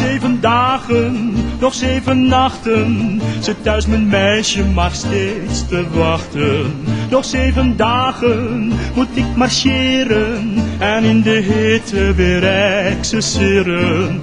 Zeven dagen, nog zeven nachten, zit thuis mijn meisje maar steeds te wachten. Nog zeven dagen moet ik marcheren en in de hitte weer exerceren.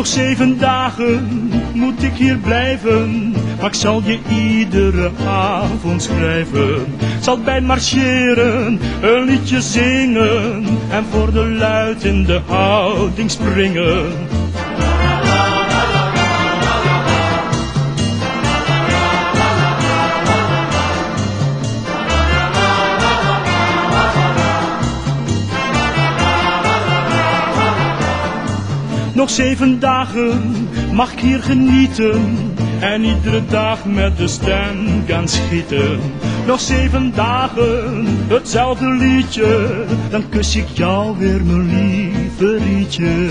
Nog zeven dagen moet ik hier blijven, maar ik zal je iedere avond schrijven. Zal bij marcheren een liedje zingen en voor de luid in de houding springen. Nog zeven dagen mag ik hier genieten en iedere dag met de stem gaan schieten. Nog zeven dagen, hetzelfde liedje, dan kus ik jou weer mijn lieve rietje.